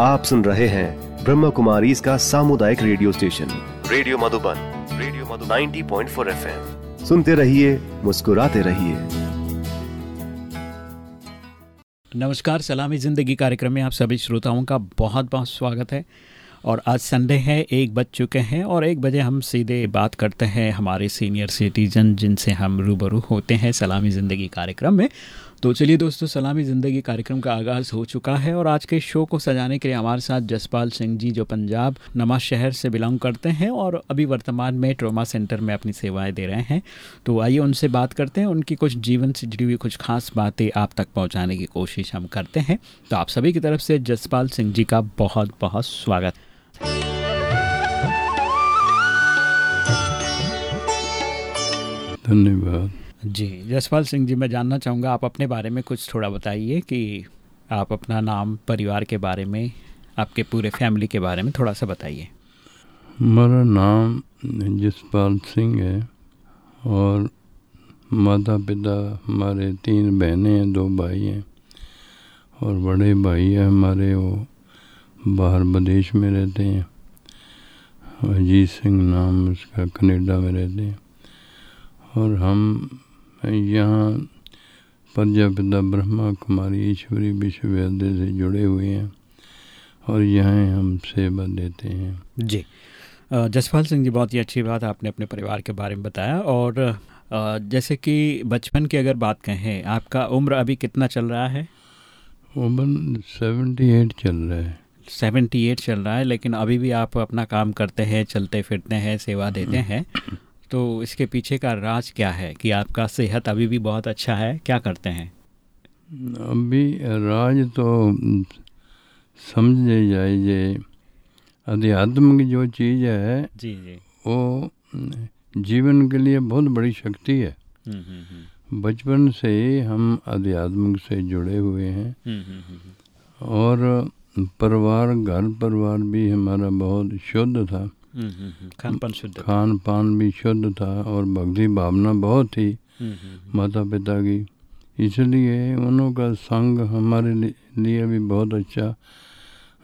आप सुन रहे हैं ब्रह्म कुमारी इसका सामुदायिक radio station. Radio Madhuban radio Madhuban. 90.4 FM. सुनते रहिए मुस्कुराते रहिए। नमस्कार सलामी ज़िंदगी कार्यक्रम में आप सभी श्रोताओं का बहुत बहुत स्वागत है। और आज संडे है एक बज चुके हैं और एक बजे हम सीधे बात करते हैं हमारे सीनियर सिटीजन जिनसे हम रूबरू होते हैं सलामी ज़िंदगी कार्यक्रम में। तो चलिए दोस्तों, सलामी ज़िंदगी कार्यक्रम का आगाज़ हो चुका है और आज के शो को सजाने के लिए हमारे साथ जसपाल सिंह जी, जो पंजाब नमा शहर से बिलोंग करते हैं और अभी वर्तमान में ट्रोमा सेंटर में अपनी सेवाएँ दे रहे हैं। तो आइए उनसे बात करते हैं, उनकी कुछ जीवन से जुड़ी हुई कुछ खास बातें आप तक पहुँचाने की कोशिश हम करते हैं। तो आप सभी की तरफ़ से जसपाल सिंह जी का बहुत बहुत स्वागत। धन्यवाद। जी, जसपाल सिंह जी, मैं जानना चाहूँगा, आप अपने बारे में कुछ थोड़ा बताइए कि आप अपना नाम, परिवार के बारे में, आपके पूरे फैमिली के बारे में थोड़ा सा बताइए। हमारा नाम जसपाल सिंह है और माता पिता हमारे तीन बहनें हैं, दो भाई हैं और बड़े भाई हैं हमारे, वो बाहर विदेश में रहते हैं। अजीत सिंह नाम उसका कनेडा में रहते हैं। और हम यहाँ प्रजापिता ब्रह्मा कुमारी ईश्वरी विश्वविद्यालय से जुड़े हुए हैं और यहाँ हम सेवा देते हैं। जी। जसपाल सिंह जी बहुत ही अच्छी बात आपने अपने परिवार के बारे में बताया और जैसे कि बचपन की अगर बात कहें आपका उम्र अभी कितना चल रहा है? उम्र सेवेंटी एट चल रहा है। सेवेंटी एट चल रहा है लेकिन अभी भी आप अपना काम करते हैं चलते फिरते हैं सेवा देते हैं। तो इसके पीछे का राज क्या है कि आपका सेहत अभी भी बहुत अच्छा है? क्या करते हैं? अभी राज तो समझे जाए जे अध्यात्म की जो चीज़ है जी जी। वो जीवन के लिए बहुत बड़ी शक्ति है। हम्म, हम्म, हम्म। बचपन से ही हम अध्यात्म से जुड़े हुए हैं। और परिवार घर परिवार भी हमारा बहुत शुद्ध था। खान पान शुद्ध खान पान भी शुद्ध था और भक्ति भावना बहुत थी माता पिता की। इसलिए उन्हों का संग हमारे लिए भी बहुत अच्छा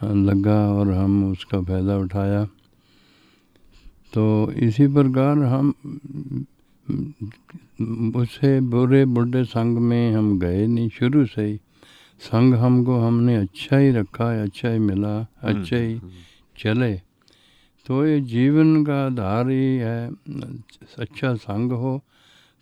लगा और हम उसका फ़ायदा उठाया। तो इसी प्रकार हम उससे बुरे बुढ़े संग में हम गए नहीं शुरू से ही। संग हमको हमने अच्छा ही रखा है अच्छा ही मिला अच्छा ही चले। तो ये जीवन का आधार ही है अच्छा संग हो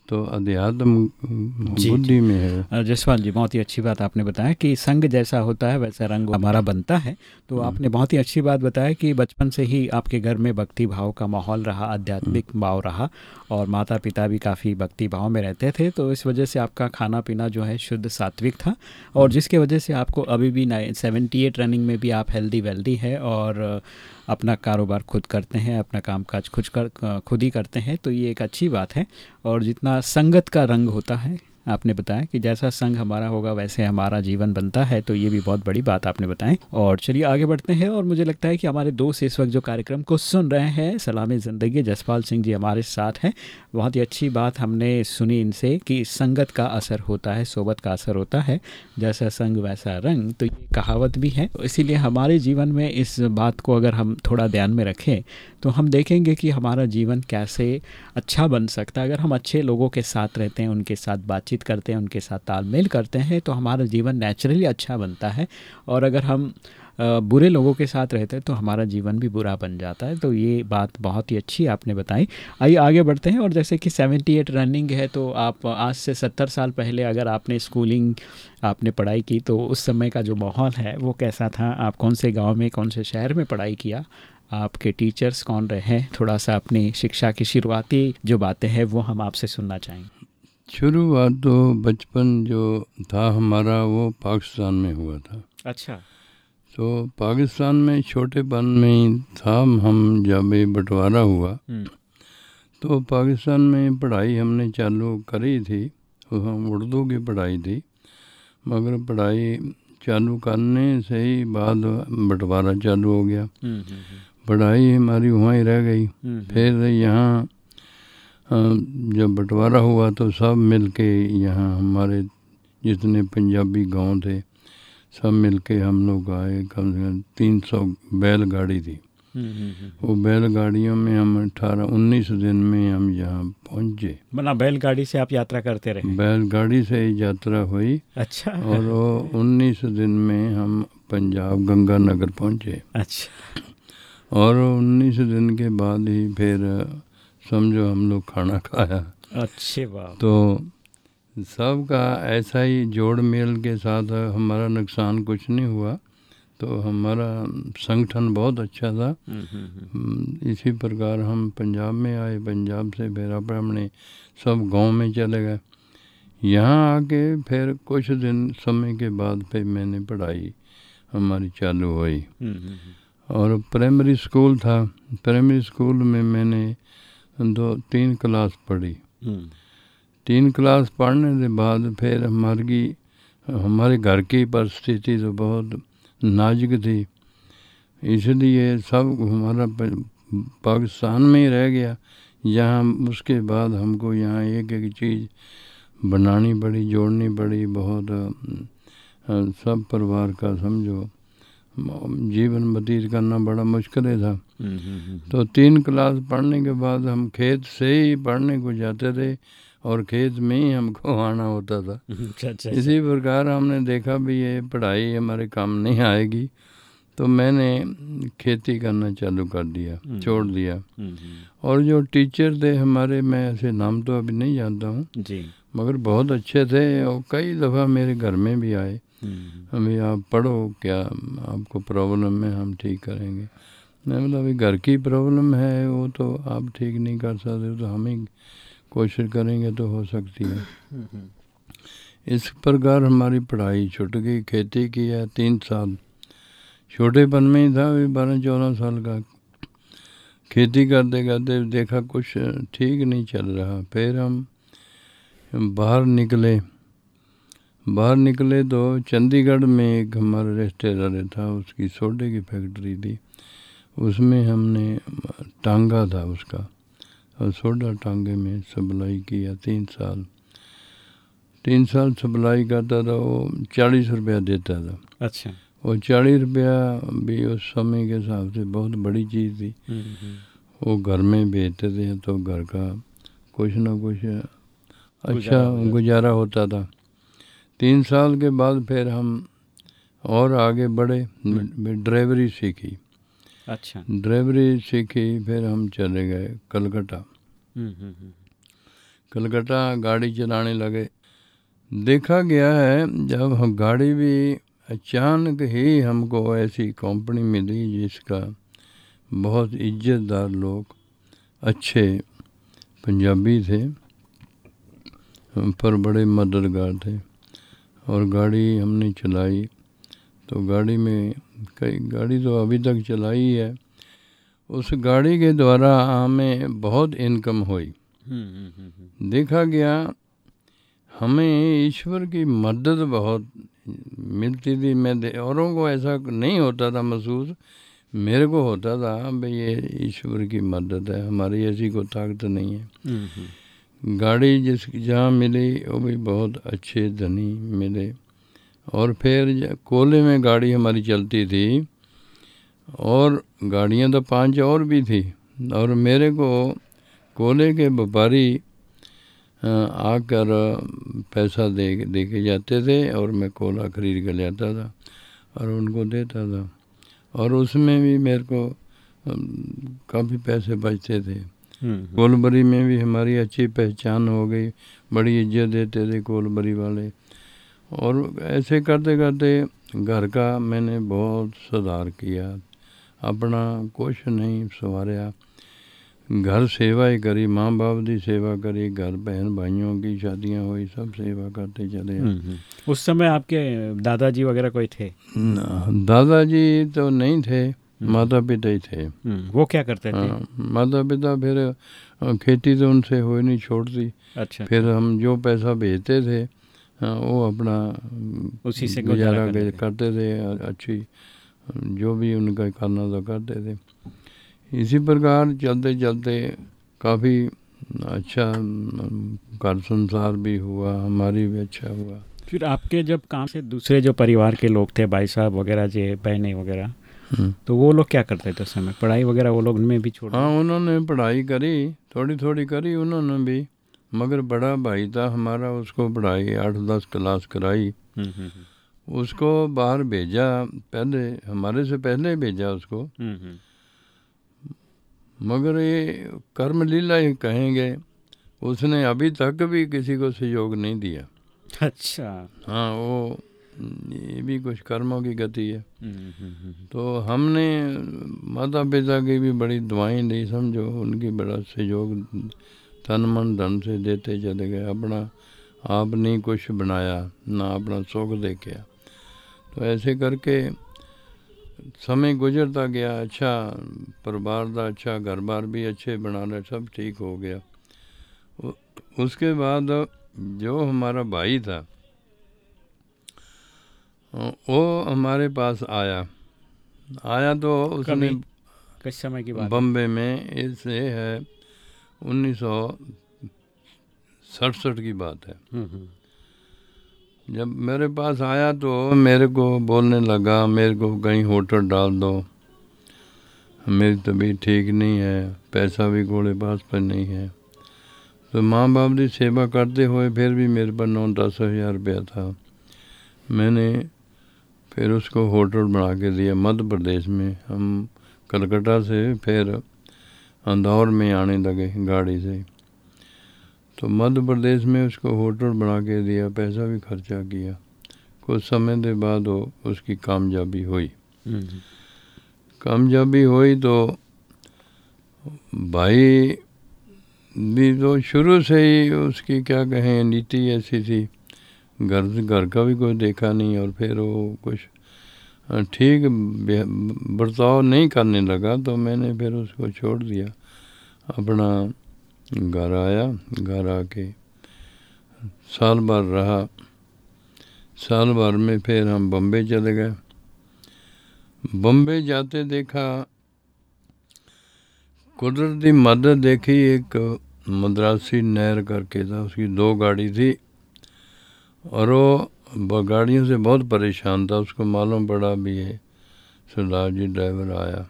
तो अध्यात्म बुद्धि में है जसवाल जी बहुत ही अच्छी बात आपने बताया कि संग जैसा होता है वैसा रंग हमारा बनता है तो हम्म। आपने बहुत ही अच्छी बात बताया कि बचपन से ही आपके घर में भक्ति भाव का माहौल रहा आध्यात्मिक हम्म। भाव रहा और माता पिता भी काफ़ी भक्ति भाव में रहते थे तो इस वजह से आपका खाना पीना जो है शुद्ध सात्विक था और हम्म। जिसके वजह से आपको अभी भी सेवेंटी एट रनिंग में भी आप हेल्दी वेल्दी है और अपना कारोबार खुद करते हैं, अपना काम काज खुद कर, खुद ही करते हैं तो ये एक अच्छी बात है। और जितना संगत का रंग होता है आपने बताया कि जैसा संग हमारा होगा, वैसे हमारा जीवन बनता है तो ये भी बहुत बड़ी बात आपने बताई। और चलिए आगे बढ़ते हैं, और मुझे लगता है कि हमारे दोस्त इस वक्त जो कार्यक्रम को सुन रहे हैं, सलामी ज़िंदगी, जसपाल सिंह जी हमारे साथ हैं। बहुत ही अच्छी बात हमने सुनी इनसे कि संगत का असर होता है, सोबत का असर होता है। जैसा संग वैसा रंग तो ये कहावत भी है। इसीलिए हमारे जीवन में इस बात को अगर हम थोड़ा ध्यान में रखें तो हम देखेंगे कि हमारा जीवन कैसे अच्छा बन सकता है। अगर हम अच्छे लोगों के साथ रहते हैं, उनके साथ बातचीत करते हैं, उनके साथ तालमेल करते हैं तो हमारा जीवन नेचुरली अच्छा बनता है। और अगर हम बुरे लोगों के साथ रहते हैं तो हमारा जीवन भी बुरा बन जाता है। तो ये बात बहुत ही अच्छी आपने बताई। आइए, आगे बढ़ते हैं, और जैसे कि 78 रनिंग है तो आप आज से 70 साल पहले अगर आपने स्कूलिंग आपने पढ़ाई की तो उस समय का जो माहौल है, वो कैसा था? आप कौन से गाँव में, कौन से शहर में पढ़ाई किया? आपके टीचर्स कौन रहे थोड़ा सा अपनी शिक्षा की शुरुआती जो बातें हैं, वो हम आपसे सुनना चाहेंगे। शुरुआत तो बचपन जो था हमारा वो पाकिस्तान में हुआ था। अच्छा। तो पाकिस्तान में छोटे पन में ही था हम जब ये बंटवारा हुआ हम्म। तो पाकिस्तान में पढ़ाई हमने चालू करी थी हम उर्दू की पढ़ाई थी मगर पढ़ाई चालू करने से ही बाद बंटवारा चालू हो गया। हम्म, हम्म, पढ़ाई हमारी वहाँ ही रह गई। फिर यहाँ जब बंटवारा हुआ तो सब मिल के यहाँ हमारे जितने पंजाबी गाँव थे सब मिल के हम लोग आए। कम से कम तीन सौ बैलगाड़ी थी। हम्म, हम्म, हम्म। वो बैलगाड़ियों में हम अठारह उन्नीस दिन में हम यहाँ पहुँचे। मतलब बैलगाड़ी से आप यात्रा करते रहे? बैलगाड़ी से ही यात्रा हुई। अच्छा। और वो उन्नीस दिन में हम पंजाब गंगानगर पहुँचे। अच्छा। और उन्नीस दिन के बाद ही फिर समझो हम लोग खाना खाया। अच्छे बात तो सबका ऐसा ही जोड़ मेल के साथ हमारा नुकसान कुछ नहीं हुआ। तो हमारा संगठन बहुत अच्छा था। हम्म, हम्म, हम्म। इसी प्रकार हम पंजाब में आए पंजाब से फिर अपने सब गाँव में चले गए। यहाँ आके फिर कुछ दिन समय के बाद फिर मैंने पढ़ाई हमारी चालू हुई। और प्राइमरी स्कूल था। प्राइमरी स्कूल में मैंने दो तीन क्लास पढ़ी। हम्म, तीन क्लास पढ़ने के बाद फिर हमारी हमारे घर की परिस्थिति तो बहुत नाजुक थी। इसलिए सब हमारा पाकिस्तान में ही रह गया। यहाँ उसके बाद हमको यहाँ एक एक चीज़ बनानी पड़ी जोड़नी पड़ी बहुत सब परिवार का समझो। जीवन व्यतीत करना बड़ा मुश्किल था हम्म, हम्म, हम्म। तो तीन क्लास पढ़ने के बाद हम खेत से ही पढ़ने को जाते थे और खेत में ही हमको आना होता था अच्छा अच्छा इसी प्रकार हमने देखा भी ये पढ़ाई हमारे काम नहीं आएगी तो मैंने खेती करना चालू कर दिया। छोड़ दिया। और जो टीचर थे हमारे मैं ऐसे नाम तो अभी नहीं जानता हूँ मगर बहुत अच्छे थे और कई दफ़ा मेरे घर में भी आए हमें आप पढ़ो क्या आपको प्रॉब्लम है हम ठीक करेंगे। नहीं मतलब अभी घर की प्रॉब्लम है वो तो आप ठीक नहीं कर सकते तो हम ही कोशिश करेंगे तो हो सकती है। हम्म, हम्म। इस प्रकार हमारी पढ़ाई छुट गई खेती की है तीन साल। छोटेपन में ही था अभी बारह चौदह साल का। खेती करते करते देखा कुछ ठीक नहीं चल रहा। फिर हम बाहर निकले। बाहर निकले तो चंडीगढ़ में एक हमारा रिश्तेदार था उसकी सोडे की फैक्ट्री थी। उसमें हमने टांगा था उसका। और सोडा टांगे में सप्लाई किया तीन साल। तीन साल सप्लाई करता था वो चालीस रुपया देता था। अच्छा। और चालीस रुपया भी उस समय के हिसाब से बहुत बड़ी चीज़ थी। हम्म, हम्म। वो घर में बेचते थे तो घर का कुछ ना कुछ अच्छा। गुजारा होता था। तीन साल के बाद फिर हम और आगे बढ़े ड्राइवरी सीखी। अच्छा। ड्राइवरी सीखी फिर हम चले गए कलकत्ता। हम्म, हम्म, हम्म। कलकत्ता गाड़ी चलाने लगे। देखा गया है जब हम गाड़ी भी अचानक ही हमको ऐसी कंपनी मिली जिसका बहुत इज्जतदार लोग अच्छे पंजाबी थे पर बड़े मददगार थे। और गाड़ी हमने चलाई। तो गाड़ी में कई गाड़ी तो अभी तक चलाई है। उस गाड़ी के द्वारा हमें बहुत इनकम हुई। हम्म, हम्म, हम्म। देखा गया हमें ईश्वर की मदद बहुत मिलती थी। मैं औरों को ऐसा नहीं होता था महसूस मेरे को होता था भाई ये ईश्वर की मदद है हमारी ऐसी कोई ताकत नहीं है। गाड़ी जिस जहाँ मिली, वो भी बहुत अच्छे धनी मिले। और फिर कोले में गाड़ी हमारी चलती थी, और गाड़ियाँ तो पाँच और भी थी। और मेरे को कोले के व्यापारी आकर पैसा दे दे के जाते थे, और मैं कोला खरीद कर आता था, और उनको देता था। और उसमें भी मेरे को काफ़ी पैसे बचते थे। कोलबरी में भी हमारी अच्छी पहचान हो गई बड़ी इज़्ज़त देते थे कोलबरी वाले। और ऐसे करते करते घर का मैंने बहुत सुधार किया अपना कुछ नहीं संवारिया घर सेवा ही करी माँ बाप की सेवा करी घर बहन भाइयों की शादियाँ हुई सब सेवा करते चले। उस समय आपके दादाजी वगैरह कोई थे? दादाजी तो नहीं थे माता पिता ही थे। हम्म, वो क्या करते थे? हाँ, माता पिता फिर खेती तो उनसे हो ही नहीं छोड़ती। अच्छा फिर हम जो पैसा भेजते थे वो अपना उसी से गुजारा करते थे। करते थे अच्छी जो भी उनका करना था करते थे। इसी प्रकार चलते चलते काफ़ी अच्छा घर संसार भी हुआ हमारी भी अच्छा हुआ। फिर आपके जब काम से दूसरे जो परिवार के लोग थे भाई साहब वगैरह जे बहने वगैरह हम्म। तो वो लोग क्या करते थे उस समय? पढ़ाई वगैरह वो लोग उनमें भी छोड़ हाँ उन्होंने पढ़ाई करी थोड़ी थोड़ी करी उन्होंने भी। मगर बड़ा भाई था हमारा उसको पढ़ाई आठ दस क्लास कराई। हम्म, हम्म, हम्म, उसको बाहर भेजा पहले हमारे से पहले भेजा उसको। मगर ये कर्म लीला ही कहेंगे उसने अभी तक भी किसी को सहयोग नहीं दिया। अच्छा। हाँ वो ये भी कुछ कर्मों की गति है। हम्म, हम्म, हम्म, तो हमने माता पिता की भी बड़ी दुआएँ दी समझो उनकी बड़ा सहयोग तन मन धन से देते चले गए अपना आप नहीं कुछ बनाया ना अपना सुख देखा। तो ऐसे करके समय गुजरता गया अच्छा परिवार का अच्छा घर बार भी अच्छे बना रहे सब ठीक हो गया। उसके बाद जो हमारा भाई था वो हमारे पास आया। आया तो उसने? किस समय की बात बम्बे में इसे है उन्नीस सौ सड़सठ की बात है। हम्म, हम्म, जब मेरे पास आया तो मेरे को बोलने लगा मेरे को कहीं होटल डाल दो। मेरी तबीयत ठीक नहीं है पैसा भी घोड़े पास पर नहीं है। तो माँ बाप की सेवा करते हुए फिर भी मेरे पास नौ दस हज़ार रुपया था। मैंने फिर उसको होटल बना के दिया मध्य प्रदेश में। हम कलकत्ता से फिर इंदौर में आने लगे गाड़ी से। तो मध्य प्रदेश में उसको होटल बना के दिया पैसा भी खर्चा किया। कुछ समय के बाद वो उसकी कामयाबी हुई। हम्म, कामयाबी हुई तो भाई भी तो शुरू से ही उसकी क्या कहें नीति ऐसी थी। घर घर का भी कोई देखा नहीं और फिर वो कुछ ठीक बर्ताव नहीं करने लगा तो मैंने फिर उसको छोड़ दिया। अपना घर आया, घर आके साल भर रहा। साल भर में फिर हम बम्बे चले गए। बम्बे जाते देखा, कुदरती मदद देखी, एक मद्रासी नहर करके था, उसकी दो गाड़ी थी। और वो गाड़ियों से बहुत परेशान था उसको मालूम पड़ा भी है। सरदार जी ड्राइवर आया।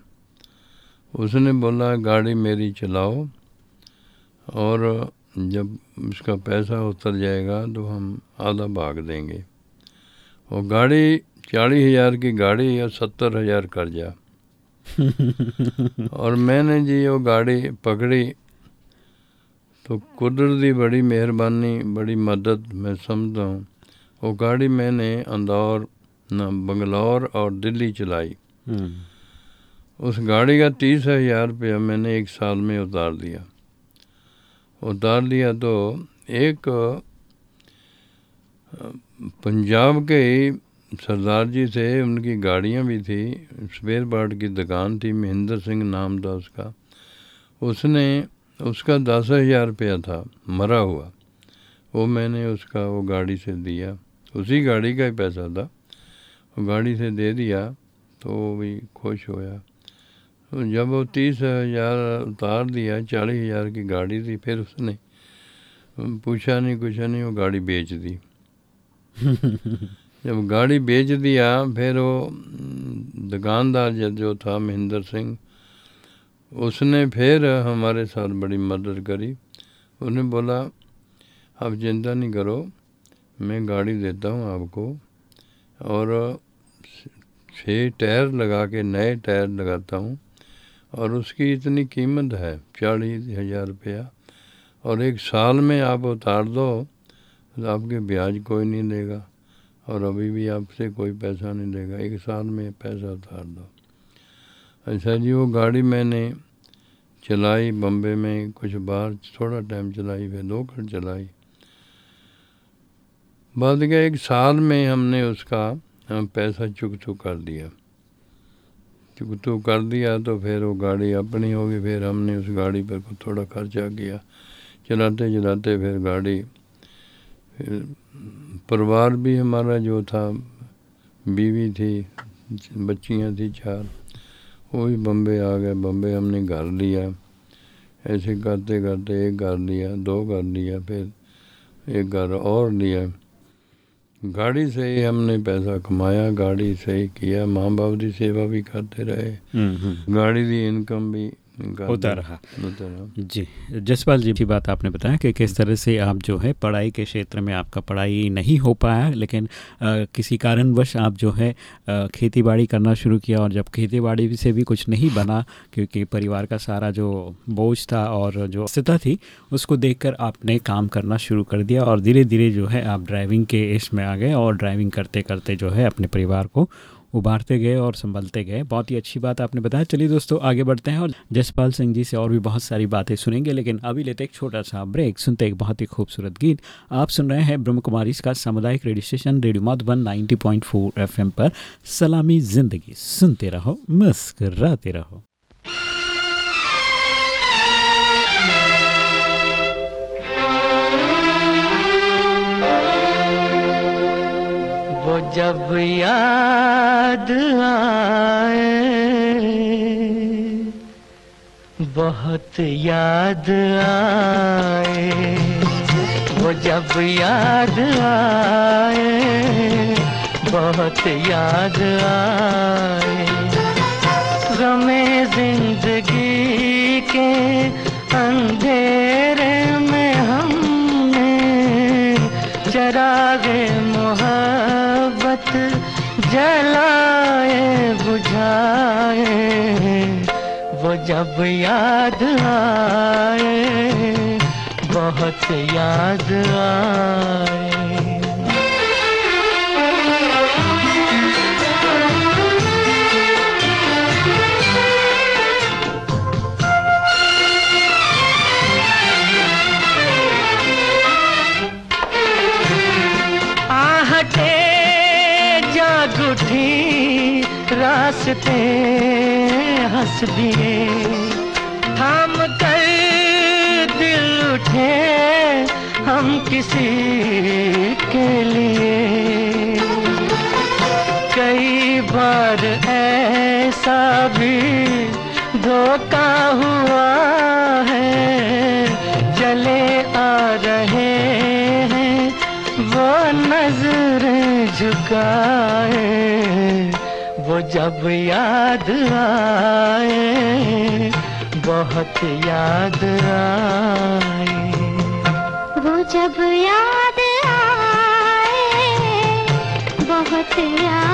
उसने बोला गाड़ी मेरी चलाओ और जब उसका पैसा उतर जाएगा तो हम आधा भाग देंगे। वो गाड़ी चालीस हज़ार की गाड़ी या सत्तर हज़ार कर्जा। और मैंने जी वो गाड़ी पकड़ी तो कुदरती बड़ी मेहरबानी बड़ी मदद मैं समझता हूँ। वो गाड़ी मैंने इंदौर न बंगलौर और दिल्ली चलाई। हम्म, उस गाड़ी का तीस हज़ार रुपया मैंने एक साल में उतार दिया। उतार दिया तो एक पंजाब के ही सरदार जी थे उनकी गाड़ियाँ भी थी स्पेयर पार्ट की दुकान थी महेंद्र सिंह नाम था उसका उसने उसका दस हज़ार रुपया था मरा हुआ। वो मैंने उसका वो गाड़ी से दिया। उसी गाड़ी का ही पैसा था। वो गाड़ी से दे दिया तो वो भी खुश होया। तो जब वो तीस हज़ार उतार दिया चालीस हज़ार की गाड़ी थी फिर उसने पूछा नहीं कुछ नहीं वो गाड़ी बेच दी। जब गाड़ी बेच दिया फिर वो दुकानदार जो- जो था महेंद्र सिंह उसने फिर हमारे साथ बड़ी मदद करी। उसने बोला, आप चिंता नहीं करो, मैं गाड़ी देता हूँ आपको। और छः टायर लगा के नए टायर लगाता हूँ। और उसकी इतनी कीमत है, चालीस हज़ार रुपया। और एक साल में आप उतार दो तो आपके ब्याज कोई नहीं देगा। और अभी भी आपसे कोई पैसा नहीं देगा। एक साल में पैसा उतार दो। अच्छा जी वो गाड़ी मैंने चलाई बम्बे में कुछ बाहर थोड़ा टाइम चलाई फिर दो खड़ चलाई। बाद के एक साल में हमने उसका अ, पैसा चुकतू कर दिया। चुकतू कर दिया तो फिर वो गाड़ी अपनी होगी फिर हमने उस गाड़ी पर को थोड़ा खर्चा किया। चलाते चलाते फिर गाड़ी फिर परिवार भी हमारा जो था बीवी थी बच्चियाँ थी चार वो भी बम्बे आ गए बम्बे हमने घर लिया ऐसे करते करते एक घर लिया दो घर लिया फिर एक घर और लिया गाड़ी से ही हमने पैसा कमाया गाड़ी से ही किया माँ बाप की सेवा भी करते रहे हम्म, हम्म। गाड़ी की इनकम भी होता रहा। जी जसपाल जी की बात आपने बताया कि किस तरह से आप जो है पढ़ाई के क्षेत्र में आपका पढ़ाई नहीं हो पाया लेकिन आ, किसी कारणवश आप जो है खेती बाड़ी करना शुरू किया और जब खेती बाड़ी से भी कुछ नहीं बना क्योंकि परिवार का सारा जो बोझ था और जो स्थिति थी उसको देखकर आपने काम करना शुरू कर दिया और धीरे धीरे जो है आप ड्राइविंग के इसमें आ गए और ड्राइविंग करते करते जो है अपने परिवार को उभारते गए और संभलते गए। बहुत ही अच्छी बात आपने बताया। चलिए दोस्तों, आगे बढ़ते हैं और जसपाल सिंह जी से और भी बहुत सारी बातें सुनेंगे, लेकिन अभी लेते एक छोटा सा ब्रेक। सुनते एक बहुत ही खूबसूरत गीत। आप सुन रहे हैं ब्रह्म कुमारी का सामुदायिक radio station, radio Madhuban, ninety point पर। सलामी ज़िंदगी। सुनते रहो, मुस्कराते रहो। जब याद आए, बहुत याद आए। वो जब याद आए, बहुत याद आए। गमे ज़िंदगी के जलाए बुझाए वो जब याद आए बहुत याद आए। रास्ते हंस दिए हम कर दिल उठे हम किसी के लिए। कई बार ऐसा भी धोखा हुआ है। चले आ रहे हैं, वो नज़र झुकाए। वो जब याद आए बहुत याद आए। वो जब याद आए बहुत याद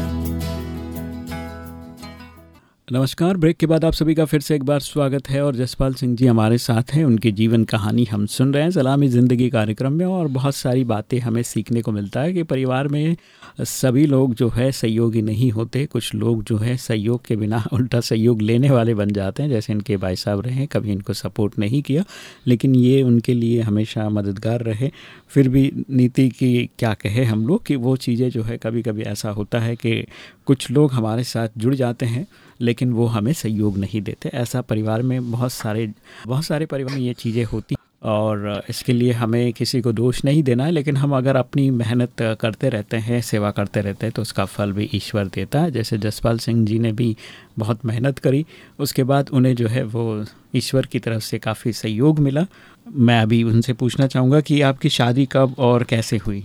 नमस्कार, ब्रेक के बाद आप सभी का फिर से एक बार स्वागत है और जसपाल सिंह जी हमारे साथ हैं। उनकी जीवन कहानी हम सुन रहे हैं, सलामी ज़िंदगी कार्यक्रम में और बहुत सारी बातें हमें सीखने को मिलता है कि परिवार में सभी लोग जो है सहयोगी नहीं होते, कुछ लोग जो है सहयोग के बिना उल्टा सहयोग लेने वाले बन जाते हैं, जैसे इनके भाई साहब रहे, कभी इनको सपोर्ट नहीं किया, लेकिन ये उनके लिए हमेशा मददगार रहे। फिर भी नीति की क्या कहे हम लोग कि वो चीज़ें जो है कभी कभी ऐसा होता है कि कुछ लोग हमारे साथ जुड़ जाते हैं लेकिन वो हमें सहयोग नहीं देते। ऐसा परिवार में बहुत सारे बहुत सारे परिवार में ये चीज़ें होती और इसके लिए हमें किसी को दोष नहीं देना है, लेकिन हम अगर अपनी मेहनत करते रहते हैं, सेवा करते रहते हैं तो उसका फल भी ईश्वर देता है। जैसे जसपाल सिंह जी ने भी बहुत मेहनत करी, उसके बाद उन्हें जो है वो ईश्वर की तरफ़ से काफ़ी सहयोग मिला। मैं अभी उनसे पूछना चाहूँगा कि आपकी शादी कब और कैसे हुई?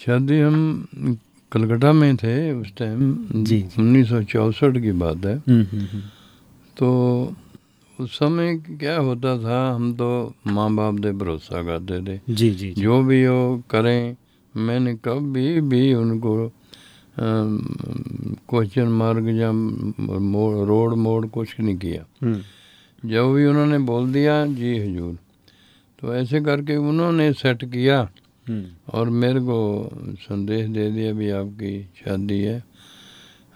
शादी हम कलकत्ता में थे उस टाइम जी। उन्नीस सौ चौंसठ की बात है। हम्म, हम्म, हम्म। तो उस समय क्या होता था हम तो माँ बाप दे भरोसा करते थे। जी जी जी। भी हो करें। मैंने कभी भी उनको क्वेश्चन मार्ग या मोड़ रोड मोड़ कुछ नहीं किया। जब भी उन्होंने बोल दिया जी हजूर। तो ऐसे करके उन्होंने सेट किया। और मेरे को संदेश दे दिया भी आपकी शादी है।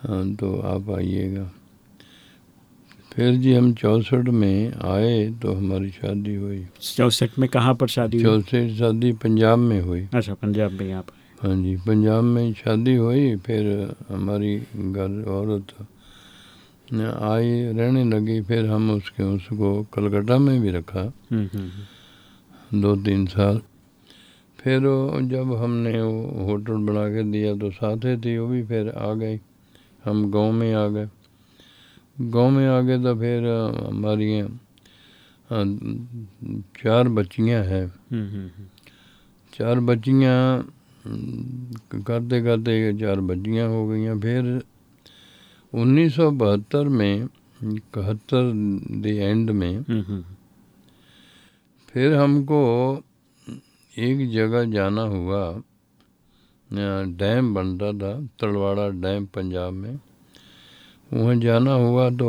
हाँ, तो आप आइएगा। फिर जी हम चौंसठ में आए तो हमारी शादी हुई। चौसठ में कहाँ पर शादी हुई? चौसठ शादी पंजाब में हुई। अच्छा पंजाब में यहाँ पर। हाँ जी पंजाब में शादी हुई फिर हमारी घर औरत आई रहने लगी फिर हम उसके उसको कलकत्ता में भी रखा। हम्म, हम्म, हम्म। दो तीन साल। फिर जब हमने वो होटल बना के दिया तो साथे थी वो भी फिर आ गई हम गाँव में आ गए। गाँव में आ गए तो फिर हमारी चार बच्चियाँ हैं। हम्म, हम्म, हम्म। चार बच्चियाँ करते करते चार बच्चियाँ हो गई। फिर उन्नीस सौ बहत्तर में इकहत्तर द एंड में फिर हमको एक जगह जाना हुआ डैम बनता था तलवाड़ा डैम पंजाब में। वहाँ जाना हुआ तो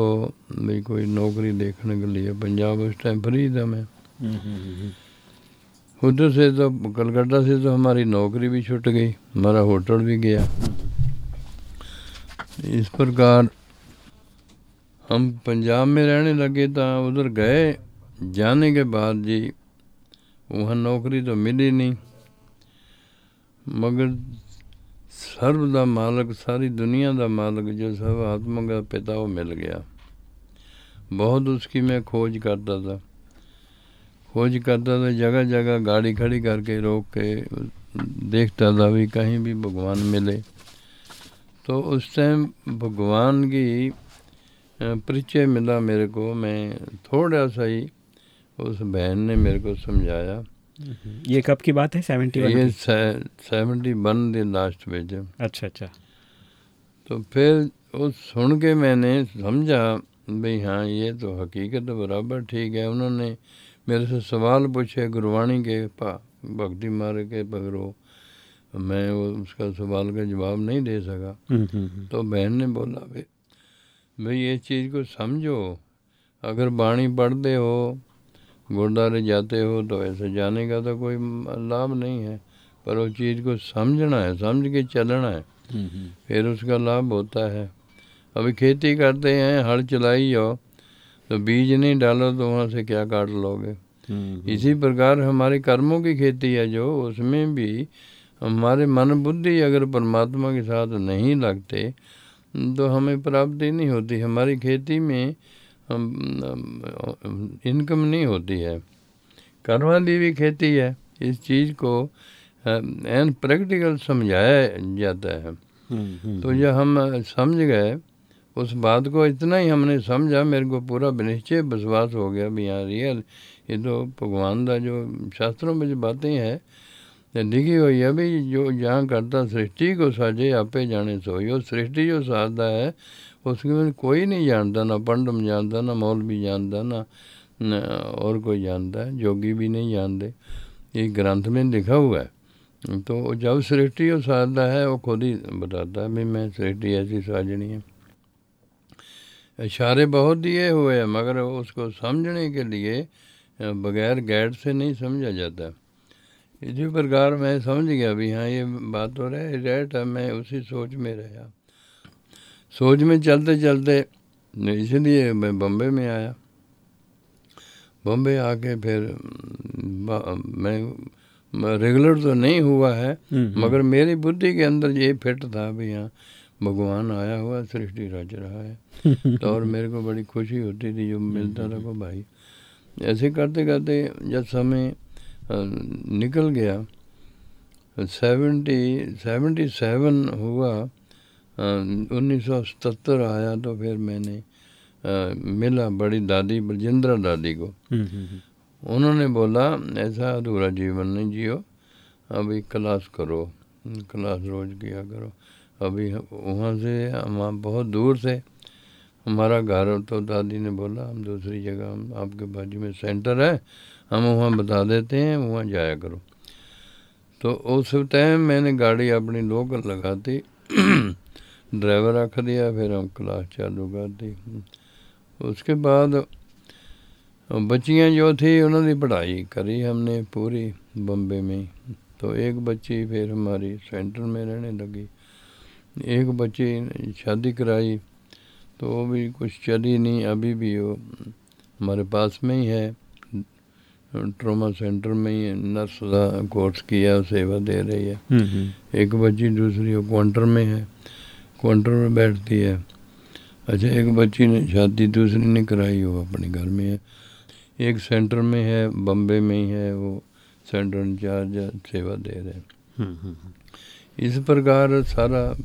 भाई कोई नौकरी देखने के लिए पंजाब उस टाइम फ्री था मैं। हम्म, हम्म, हम्म। उधर से तो कलकत्ता से तो हमारी नौकरी भी छूट गई हमारा होटल भी गया। इस प्रकार हम पंजाब में रहने लगे तो उधर गए जाने के बाद जी वह नौकरी तो मिली नहीं। मगर सर्व का मालक, सारी दुनिया का मालक, जो सब आत्मा का पिता वो मिल गया। बहुत उसकी मैं खोज करता था। खोज करता था जगह जगह गाड़ी खड़ी करके रोक के देखता था भी कहीं भी भगवान मिले। तो उस टाइम भगवान की परिचय मिला मेरे को। मैं थोड़ा सा ही उस बहन ने मेरे को समझाया। ये कब की बात है? सेवेंटी ये सेवेंटी वन के लास्ट जब अच्छा अच्छा। तो फिर वो सुन के मैंने समझा भाई हाँ ये तो हकीकत बराबर ठीक है। उन्होंने मेरे से सवाल पूछे गुरबाणी के पा भक्ति मार्ग के पकड़ो मैं वो उसका सवाल का जवाब नहीं दे सका। हम्म, हम्म, हम्म। तो बहन ने बोला भाई भाई ये चीज़ को समझो। अगर बाणी पढ़ते हो गुरुद्वारे जाते हो तो ऐसे जाने का तो कोई लाभ नहीं है पर उस चीज़ को समझना है समझ के चलना है। हम्म, हम्म। फिर उसका लाभ होता है। अभी खेती करते हैं हल चलाई जाओ तो बीज नहीं डालो तो वहाँ से क्या काट लोगे? हम्म, इसी प्रकार हमारे कर्मों की खेती है जो उसमें भी हमारे मन बुद्धि अगर परमात्मा के साथ नहीं लगते तो हमें प्राप्ति नहीं होती। हमारी खेती में इनकम नहीं होती है कर्मा दी भी खेती है इस चीज़ को एन प्रैक्टिकल समझाया जाता है। तो जब हम समझ गए उस बात को इतना ही हमने समझा मेरे को पूरा निश्चय विश्वास हो गया भी यहाँ रियल ये तो भगवान का जो शास्त्रों में जो बातें हैं लिखी हुई है भी जो जहाँ करता सृष्टि को साजे आपे जाने सोई वो सृष्टि जो साधता है उसके में कोई नहीं जानता, ना पंडम जानता, ना मौलवी जानता, ना और कोई जानता है, जोगी भी नहीं जानते। ये ग्रंथ में लिखा हुआ है। तो जब सृष्टि वो साधता है, वो खुद ही बताता है भी मैं सृष्टि ऐसी साजनी है। इशारे बहुत दिए हुए हैं, मगर उसको समझने के लिए बगैर गैड से नहीं समझा जाता। इसी प्रकार मैं समझ गया भी हाँ ये बात हो रहा है रेट है मैं उसी सोच में रहा सोच में चलते चलते इसलिए मैं बम्बे में आया। बम्बे आके फिर मैं रेगुलर तो नहीं हुआ है मगर मेरी बुद्धि के अंदर ये फिट था भी यहाँ भगवान आया हुआ सृष्टि रच रहा है। तो और मेरे को बड़ी खुशी होती थी जो मिलता था को भाई। ऐसे करते करते जब समय निकल गया सेवेंटी सेवेंटी सेवन हुआ उन्नीस सौ सतर आया तो फिर मैंने आ, मिला बड़ी दादी ब्रजेंद्रा दादी को। उन्होंने बोला ऐसा अधूरा जीवन नहीं जियो अभी क्लास करो क्लास रोज किया करो। अभी वहाँ से हम बहुत दूर से हमारा घर तो दादी ने बोला हम दूसरी जगह हम आपके बाजू में सेंटर है हम वहाँ बता देते हैं वहाँ जाया करो। तो उस टाइम मैंने गाड़ी अपनी लोकल लगाती ड्राइवर रख दिया फिर हम क्लास चालू कर दी। उसके बाद बच्चियाँ जो थी उन्होंने पढ़ाई करी हमने पूरी बम्बे में। तो एक बच्ची फिर हमारी सेंटर में रहने लगी। एक बच्ची शादी कराई तो वो भी कुछ चली नहीं अभी भी वो हमारे पास में ही है। ट्रोमा सेंटर में ही नर्स का कोर्स किया सेवा दे रही है। हम्म, हम्म। एक बच्ची दूसरी वो क्वांटर में है। क्वांटर में बैठती है। अच्छा एक बच्ची ने शादी दूसरी ने कराई वो अपने घर में है। एक सेंटर में है बम्बे में ही है वो सेंटर इंचार्ज सेवा दे रहे हैं। हम्म, इस प्रकार सारा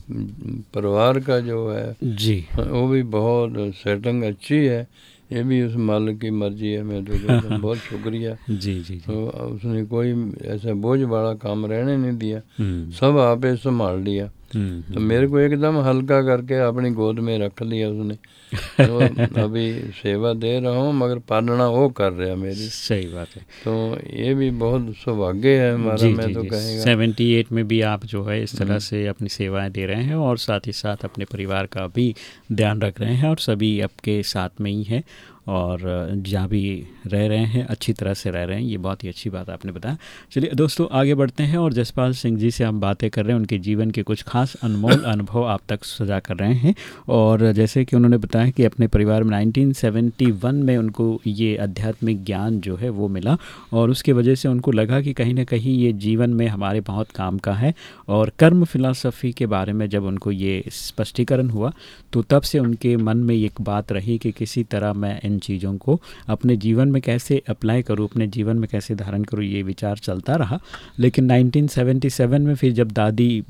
परिवार का जो है जी। वो भी बहुत सेटिंग अच्छी है। ये भी उस मालिक की मर्ज़ी है मैं तो कहता हूँ, बहुत शुक्रिया। जी जी तो उसने कोई ऐसा बोझ वाला काम रहने नहीं दिया। हम्म, सब आपे संभाल लिया। हम्म, तो मेरे को एकदम हल्का करके अपनी गोद में रख लिया उसने तो अभी सेवा दे रहा हूँ मगर पालना वो कर रहे हैं मेरी। सही बात है। तो ये भी बहुत सौभाग्य है हमारा मैं तो कहेगा। सेवेंटी एट में भी आप जो है इस तरह से अपनी सेवाएँ दे रहे हैं और साथ ही साथ अपने परिवार का भी ध्यान रख रहे हैं और सभी आपके साथ में ही हैं और जहाँ भी रह रहे हैं अच्छी तरह से रह रहे हैं ये बहुत ही अच्छी बात आपने बताया। चलिए दोस्तों आगे बढ़ते हैं और जसपाल सिंह जी से हम बातें कर रहे हैं। उनके जीवन के कुछ खास अनमोल अनुभव आप तक सजा कर रहे हैं और जैसे कि उन्होंने बताया कि अपने परिवार में 1971 में उनको ये आध्यात्मिक ज्ञान जो है वो मिला और उसके वजह से उनको लगा कि कहीं ना कहीं ये जीवन में हमारे बहुत काम का है और कर्म फिलासफ़ी के बारे में जब उनको ये स्पष्टीकरण हुआ तो तब से उनके मन में एक बात रही कि किसी तरह मैं इन चीज़ों को अपने जीवन में कैसे अप्लाई करूँ, अपने जीवन में कैसे धारण करूँ, ये विचार चलता रहा। लेकिन 1977 में फिर जब दादी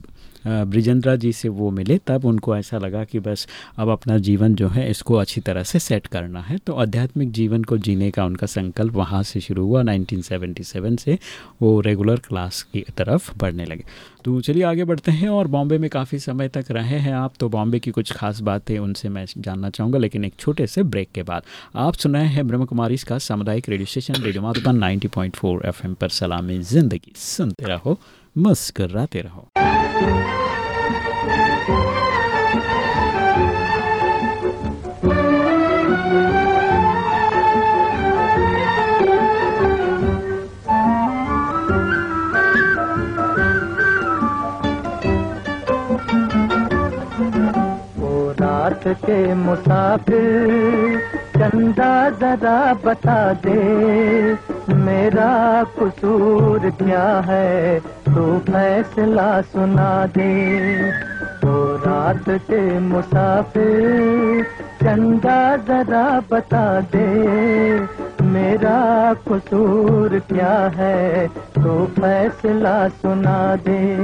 ब्रिजेंद्रा जी से वो मिले, तब उनको ऐसा लगा कि बस अब अपना जीवन जो है इसको अच्छी तरह से सेट करना है। तो आध्यात्मिक जीवन को जीने का उनका संकल्प वहाँ से शुरू हुआ 1977 से वो रेगुलर क्लास की तरफ़ बढ़ने लगे। तो चलिए आगे बढ़ते हैं और बॉम्बे में काफ़ी समय तक रहे हैं आप तो बॉम्बे की कुछ खास बातें उनसे मैं जानना चाहूँगा, लेकिन एक छोटे से ब्रेक के बाद। आप सुनाए हैं ब्रह्म कुमारी इसका सामुदायिक radio station, radio Madhuban 90.4 FM पर सलामी। ज़िंदगी सुनते रहो, मुस्कराते रहो। के मुसाफिर चंदा जरा बता दे। मेरा कसूर क्या है? तू फैसला सुना दे। तो रात के मुसाफिर चंदा जरा बता दे। मेरा कसूर क्या है? तू फैसला सुना दे।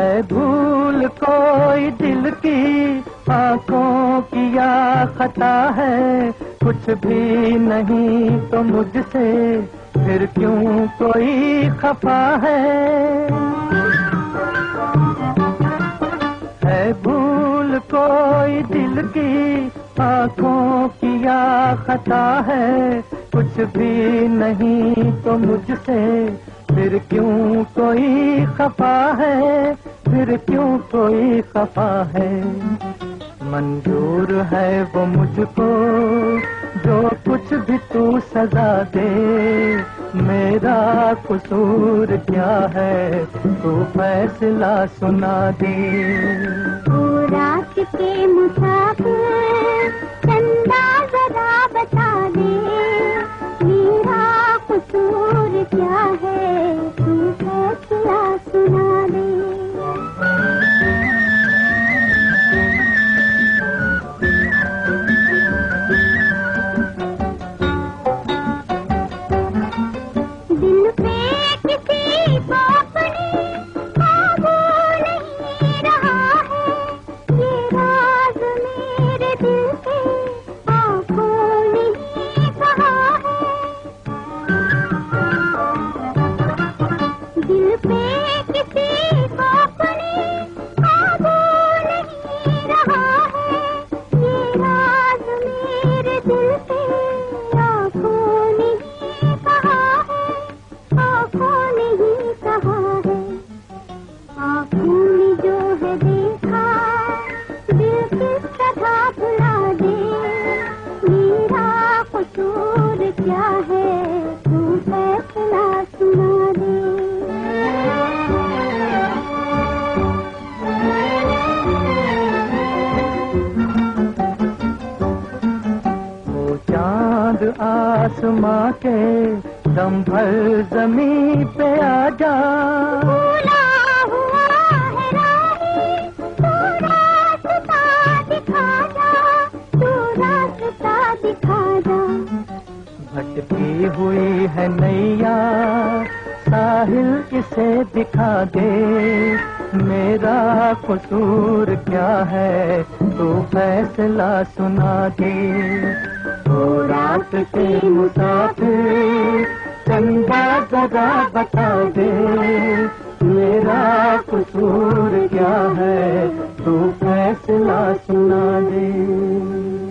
है भूल कोई दिल की आँखों की या खता है। कुछ भी नहीं तो मुझसे फिर क्यों कोई खफा है? है भूल कोई दिल की आँखों की या खता है। कुछ भी नहीं तो मुझसे फिर क्यों कोई खफा है? फिर क्यों कोई खफा है? मंजूर है वो मुझको, जो कुछ भी तू सजा दे। मेरा कसूर क्या है? तू फैसला सुना दे। के मुसाफिर चंदा जरा बता दे। कसूर क्या है? तू फैसला सुना दे। आसमां के दम भर ज़मीन पे आ जा। भटकी हुई है नैया साहिल किसे दिखा दे। मेरा कसूर क्या है तू फैसला सुना दे। ओ रात के मुसाफिर, चंदा जरा बता दे, मेरा कसूर क्या है, तू फैसला सुना दे।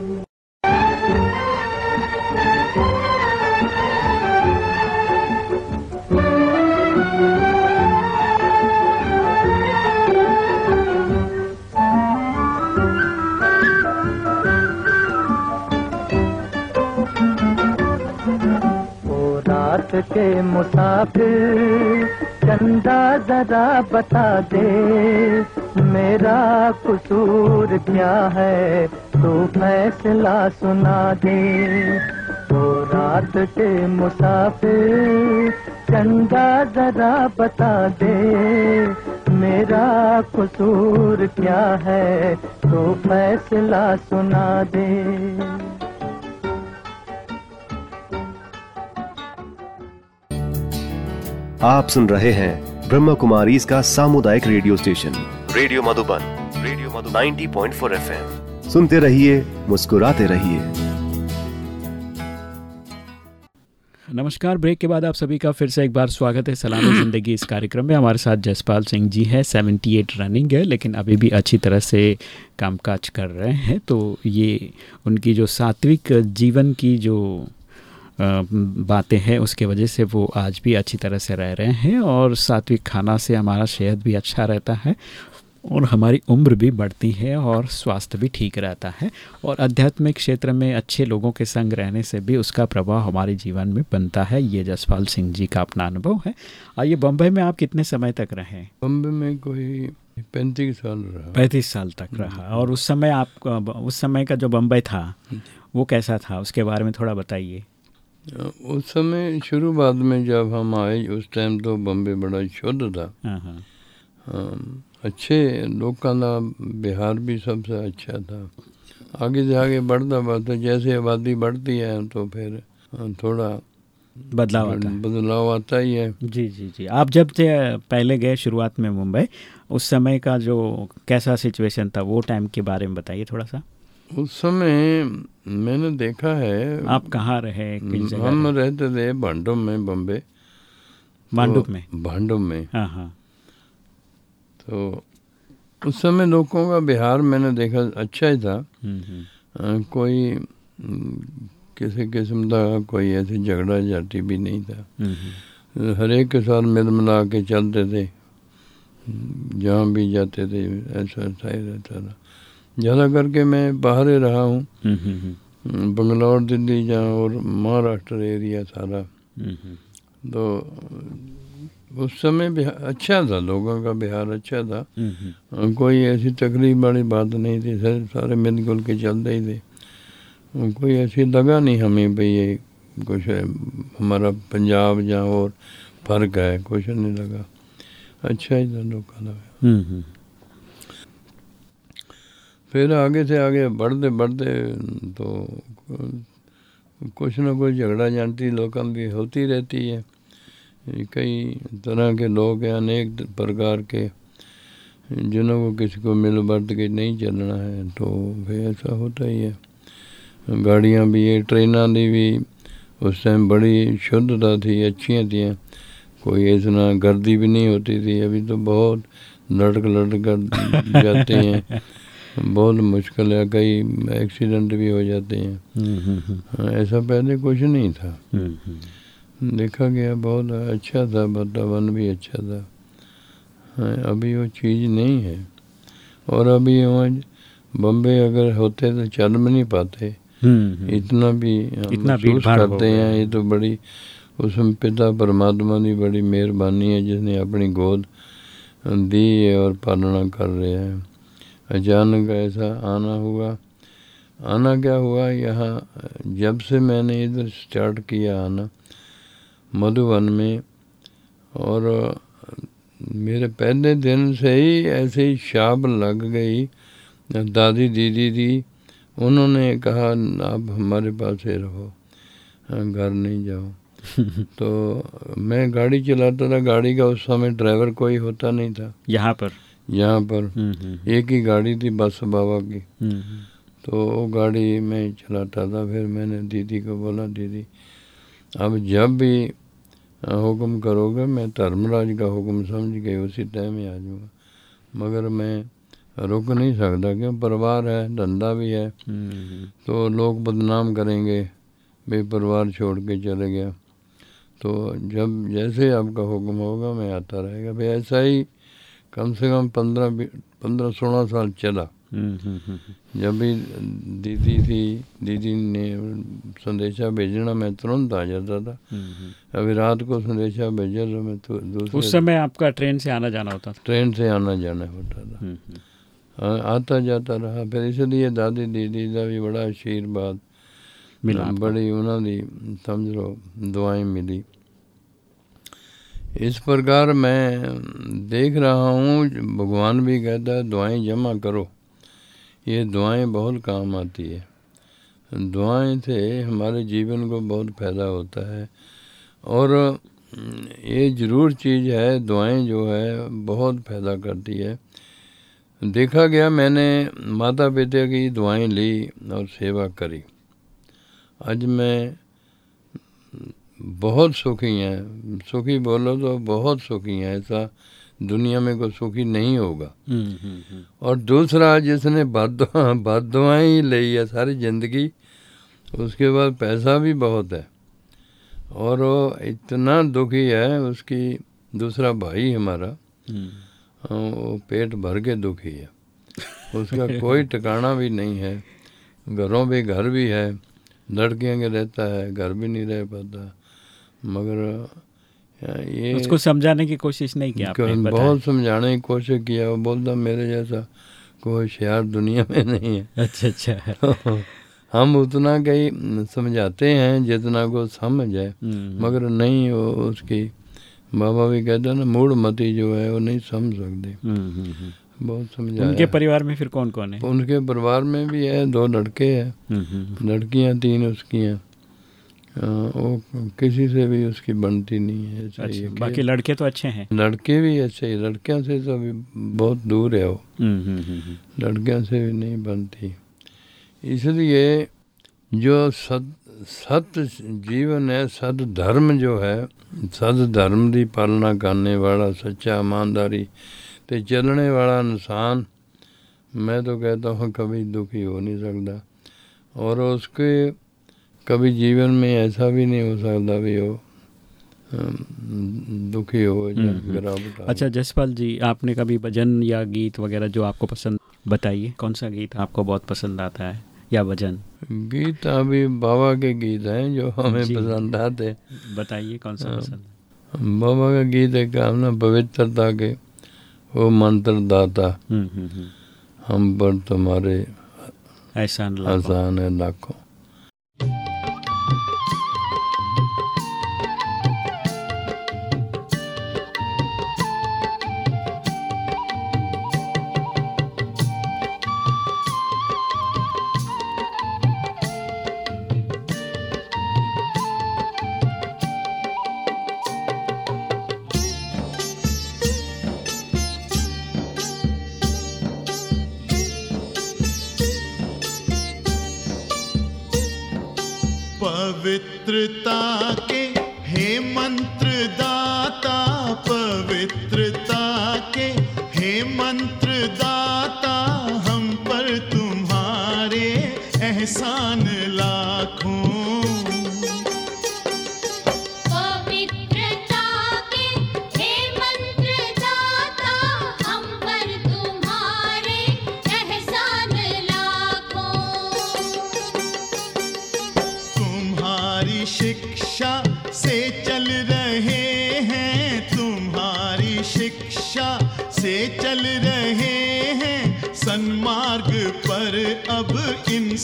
रात के मुसाफिर, चंदा जरा बता दे, मेरा कसूर क्या है, तू फैसला सुना दे। तो रात के मुसाफिर, चंदा जरा बता दे, मेरा कसूर क्या है, तू फैसला सुना दे। आप सुन रहे हैं ब्रह्म कुमारी इसका सामुदायिक radio station. Radio Madhuban radio Madhu 90.4 FM. सुनते रहिए मुस्कुराते रहिए। नमस्कार ब्रेक के बाद आप सभी का फिर से एक बार स्वागत है। सलामी ज़िंदगी इस कार्यक्रम में। हमारे साथ जसपाल सिंह जी हैं 78 रनिंग है लेकिन अभी भी अच्छी तरह से कामकाज कर रहे हैं। तो ये उनकी जो सात्विक जीवन की जो बातें हैं उसके वजह से वो आज भी अच्छी तरह से रह रहे हैं और सात्विक खाना से हमारा सेहत भी अच्छा रहता है और हमारी उम्र भी बढ़ती है और स्वास्थ्य भी ठीक रहता है और आध्यात्मिक क्षेत्र में अच्छे लोगों के संग रहने से भी उसका प्रभाव हमारे जीवन में बनता है। ये जसपाल सिंह जी का अपना अनुभव है। आइए बम्बई में आप कितने समय तक रहे? बम्बई में कोई पैंतीस साल रहा। पैंतीस साल तक रहा। और उस समय आप उस समय का जो बम्बई था वो कैसा था? उसके बारे में थोड़ा बताइए। उस समय शुरुआत में जब हम आए उस टाइम तो बम्बे बड़ा शुद्ध था। हाँ हाँ। अच्छे लोगों का बिहार भी सबसे अच्छा था। आगे से आगे बढ़ता बढ़ता जैसे आबादी बढ़ती है तो फिर थोड़ा बदलाव आता है। बदलाव आता ही है। जी जी जी। आप जब पहले गए शुरुआत में मुंबई उस समय का जो कैसा सिचुएशन था वो टाइम के बारे में बताइए थोड़ा सा। उस समय मैंने देखा है। आप कहाँ रहे? हम रहते थे भांडुप में बम्बे। मांडुप तो- में? भांडुप में। हाँ हाँ। तो उस समय लोगों का बिहार मैंने देखा अच्छा ही था। हम्म, हम्म, कोई किसी किस्म का कोई ऐसी झगड़ा झाटी भी नहीं था। हम्म, हम्म, हर एक के साथ मिल मिला के चलते थे। जहाँ भी जाते थे ऐसा ऐसा ही रहता था। ज़्यादा करके मैं बाहर ही रहा हूँ। हम्म, हम्म, हम्म, बंगलौर दिल्ली जहाँ और महाराष्ट्र एरिया सारा। तो उस समय अच्छा था लोगों का बिहार अच्छा था। कोई ऐसी तकलीफ़ वाली बात नहीं थी सर सारे मिलजुल के चलते ही थे। कोई ऐसी लगा नहीं हमें भाई ये कुछ हमारा पंजाब जहाँ और फ़र्क है। कुछ नहीं लगा। अच्छा ही था लोग का हम्म, फिर आगे से आगे बढ़ते बढ़ते तो कुछ ना कुछ झगड़ा जानती लोगों की होती रहती है। कई तरह के लोग हैं अनेक प्रकार के जिन्हों को किसी को मिल बढ़ के नहीं चलना है तो फिर ऐसा होता ही है। गाड़ियाँ भी है ट्रेना दी भी उस टाइम बड़ी शुद्धता थी अच्छियाँ थी। कोई इतना गर्दी भी नहीं होती थी अभी तो बहुत लड़क लड़क कर जाते हैं। बहुत मुश्किल है कई एक्सीडेंट भी हो जाते हैं। हम्म, हम्म, हम्म, ऐसा पहले कुछ नहीं था। देखा गया बहुत अच्छा था वातावरण भी अच्छा था। हाँ, अभी वो चीज़ नहीं है। और अभी वहाँ बम्बे अगर होते तो चल नहीं पाते। इतना भी इतना महसूस करते हैं ये तो बड़ी उसमें पिता परमात्मा की बड़ी मेहरबानी है जिसने अपनी गोद दी है और पालना कर रहे हैं। अचानक ऐसा आना हुआ? आना क्या हुआ? यहाँ जब से मैंने इधर स्टार्ट किया आना मधुबन में और मेरे पहले दिन से ही ऐसे ही शाप लग गई। दादी दीदी थी उन्होंने कहा आप हमारे पास ही रहो घर नहीं जाओ। तो मैं गाड़ी चलाता था गाड़ी का उस समय ड्राइवर कोई होता नहीं था। यहाँ पर? यहाँ पर हम्म, हम्म, एक ही गाड़ी थी बस बाबा की। हम्म, हम्म, तो वो गाड़ी में चलाता था फिर मैंने दीदी को बोला दीदी अब जब भी हुक्म करोगे मैं धर्मराज का हुक्म समझ के उसी टाइम में आ जाऊँगा। मगर मैं रुक नहीं सकता क्यों? परिवार है धंधा भी है। हम्म, तो लोग बदनाम करेंगे भाई परिवार छोड़ के चले गया। तो जब जैसे आपका हुक्म होगा मैं आता रहेगा। भाई ऐसा ही कम से कम पंद्रह पंद्रह सोलह साल चला। हम्म, हम्म, हम्म, जब भी दीदी थी दीदी ने संदेशा भेजना मैं तुरंत आ जाता था। अभी रात को संदेशा भेजा तो मैं तो दूसरे उस समय आपका ट्रेन से आना जाना होता था? ट्रेन से आना जाना होता था। आता जाता रहा। फिर इसलिए दादी दीदी का भी बड़ा आशीर्वाद। मिला बड़ी उन्होंने समझ लो दुआएँ मिली। इस प्रकार मैं देख रहा हूँ, भगवान भी कहता है, दुआएँ जमा करो। ये दुआएँ बहुत काम आती है। दुआएँ से हमारे जीवन को बहुत फ़ायदा होता है। और ये ज़रूर चीज़ है, दुआएँ जो है, बहुत फ़ायदा करती है। देखा गया, मैंने माता पिता की दुआएँ ली और सेवा करी। आज मैं बहुत सुखी हैं। सुखी बोलो तो बहुत सुखी हैं ऐसा दुनिया में कोई सुखी नहीं होगा। हम्म, हम्म, हम्म, और दूसरा जिसने बद बद दुआएँ ही ली है सारी ज़िंदगी उसके बाद पैसा भी बहुत है। और वो इतना दुखी है उसकी दूसरा भाई हमारा वो पेट भर के दुखी है। उसका कोई ठिकाना भी नहीं है। घरों पे घर भी है लड़कियों के रहता है घर भी नहीं रह पाता। मगर ये उसको समझाने की कोशिश नहीं की आपने। बहुत समझाने की कोशिश किया वो बोलता मेरे जैसा कोई होशियार दुनिया में नहीं है। अच्छा अच्छा। हम उतना कहीं समझाते हैं जितना को समझ है। हम्म, मगर नहीं वो उसकी बाबा भी कहते हैं ना मूड मती जो है वो नहीं समझ सकते। हम्म, हम्म, हम्म। बहुत समझाया। उनके परिवार में फिर कौन कौन है? उनके परिवार में भी है दो लड़के हैं। हम्म, हम्म, लड़कियाँ तीन उसकी हैं। वो किसी से भी उसकी बनती नहीं है चाहिए अच्छा कि- बाकी लड़के तो अच्छे हैं लड़के भी अच्छे ही लड़कियों से तो अभी बहुत दूर है वो हम्म, हम्म, हम्म, हम्म। लड़कियों से भी नहीं बनती इसलिए जो सत सत जीवन है सद धर्म जो है सद धर्म ਦੀ ਪਾਲਣਾ ਕਰਨੇ ਵਾਲਾ सच्चा ईमानदारी ਤੇ ਚੱਲਣੇ ਵਾਲਾ इंसान मैं तो कहता हूँ कभी दुखी हो नहीं सकता और उसके कभी जीवन में ऐसा भी नहीं हो सकता भी हो दुखी हो हम्म, हम्म। आए। अच्छा जसपाल जी आपने कभी भजन या गीत वगैरह जो आपको पसंद बताइए कौन सा गीत आपको बहुत पसंद आता है या भजन गीत अभी बाबा के गीत हैं जो हमें पसंद आते बताइए कौन सा हाँ। पसंद बाबा का गीत है क्या ना पवित्रता के वो मंत्र दाता हम्म। हम पर तुम्हारे एहसान है लाखों एहसान लाखों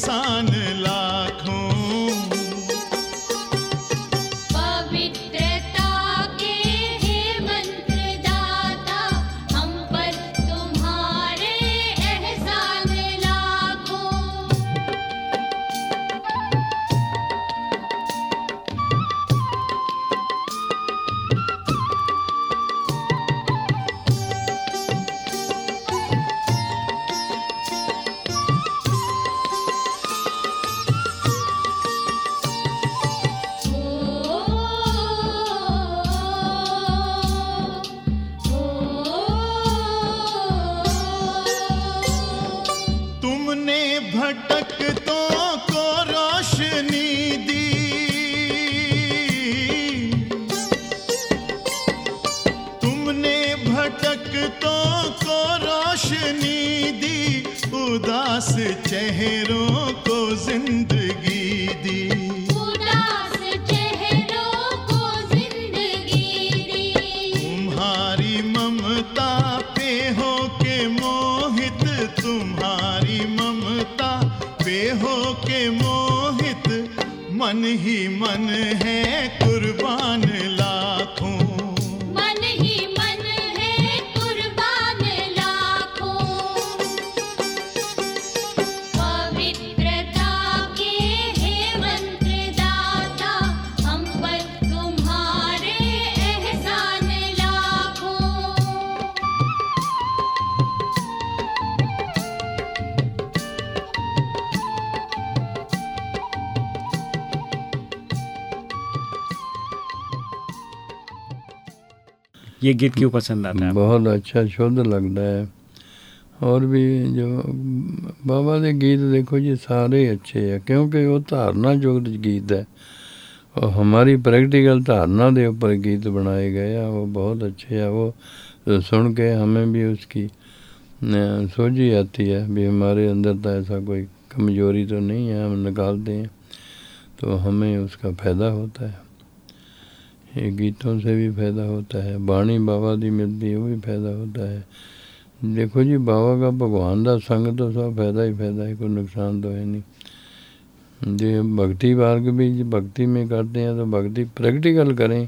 इंसान मन ही मन है कुर्बान लाखों ये गीत क्यों पसंद आता है बहुत अच्छा शुद्ध लगता है। और भी जो, बाबा के गीत देखो जी, सारे अच्छे है, क्योंकि वो धारणा जो गीत है। और हमारी प्रैक्टिकल धारणा के ऊपर गीत बनाए गए हैं, वो बहुत अच्छे है, वो सुन के हमें भी उसकी सोझी आती है भी हमारे अंदर तो ऐसा कोई कमज़ोरी तो नहीं है, हम निकालते हैं तो हमें उसका फ़ायदा होता है। ये गीतों से भी फ़ायदा होता है बाणी बाबा दी मिलती है वो भी फ़ायदा होता है देखो जी बाबा का भगवान का संग तो सब फ़ायदा ही फ़ायदा है कोई नुकसान तो है नहीं जो भक्ति मार्ग भी जो भक्ति में करते हैं तो भक्ति प्रैक्टिकल करें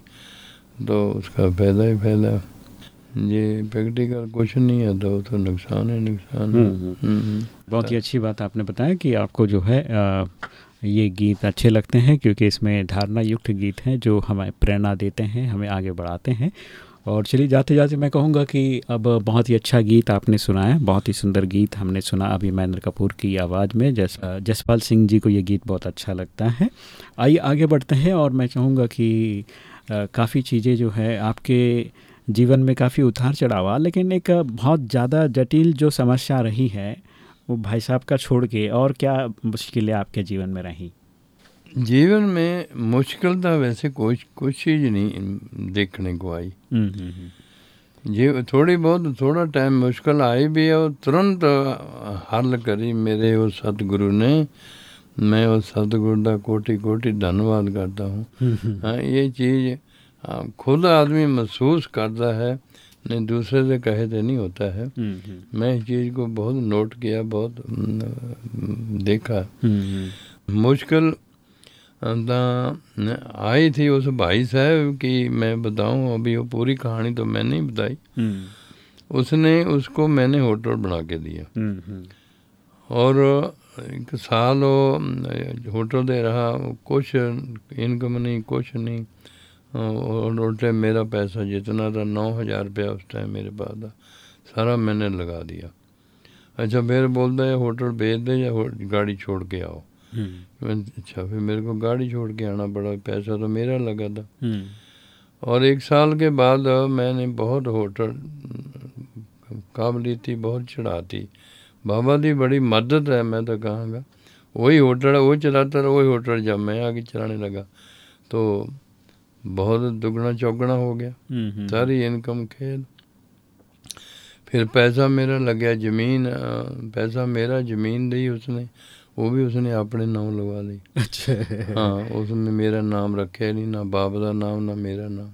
तो उसका फ़ायदा ही फ़ायदा ये प्रैक्टिकल कुछ नहीं है तो तो नुकसान है नुकसान है हम्म, हम्म। हम्म। बहुत ही अच्छी बात आपने बताया कि आपको जो है अ, ये गीत अच्छे लगते हैं क्योंकि इसमें धारणा युक्त गीत हैं जो हमें प्रेरणा देते हैं, हमें आगे बढ़ाते हैं। और चलिए, जाते जाते मैं कहूँगा कि अब बहुत ही अच्छा गीत आपने सुना है, बहुत ही सुंदर गीत हमने सुना अभी महेंद्र कपूर की आवाज़ में। जस, जसपाल सिंह जी को ये गीत बहुत अच्छा लगता है। आइए, आगे बढ़ते हैं और मैं चाहूँगा कि काफ़ी चीज़ें जो है आपके जीवन में काफ़ी उतार चढ़ावा लेकिन एक बहुत ज़्यादा जटिल जो समस्या रही है वो भाई साहब का छोड़ के और क्या मुश्किलें आपके जीवन में रहीं? जीवन में मुश्किल तो वैसे कुछ कुछ चीज़ नहीं देखने को आई। हम्म, हम्म, हम्म। जी थोड़ी बहुत थोड़ा टाइम मुश्किल आई भी है और तुरंत हल करी मेरे उस सतगुरु ने। मैं उस सतगुरु का कोटि कोटि धन्यवाद करता हूँ। हाँ ये चीज़ खुद आदमी महसूस करता है। नहीं दूसरे से कहे तो नहीं होता है। हम्म, हम्म, मैं इस चीज़ को बहुत नोट किया बहुत देखा। हम्म, मुश्किल आई थी उस भाई साहब की मैं बताऊँ अभी वो पूरी कहानी तो मैं नहीं बताई। उसने उसको मैंने होटल बना के दिया। और एक साल वो होटल दे रहा कुछ इनकम नहीं कुछ नहीं। और उल्टे मेरा पैसा जितना था नौ हज़ार रुपया उस टाइम मेरे पास था। सारा मैंने लगा दिया। अच्छा फिर बोलता है होटल भेज दे या हो- गाड़ी छोड़ के आओ। हम्म, अच्छा फिर मेरे को गाड़ी छोड़ के आना पड़ा पैसा तो मेरा लगा था। हम्म, और एक साल के बाद मैंने बहुत होटल काबली थी बहुत चढ़ाती। बाबा की बड़ी मदद है मैं तो कहाँगा। वही होटल वो चलाता रहा वही होटल जब मैं आगे चलाने लगा। तो बहुत दुगना चौगना हो गया हम्म, हम्म, सारी इनकम खेल फिर पैसा मेरा लग गया ज़मीन अ, पैसा मेरा ज़मीन दी उसने वो भी उसने अपने नाम लगा ली अच्छा हाँ उसमें मेरा नाम रखे नहीं ना बाप का नाम ना मेरा नाम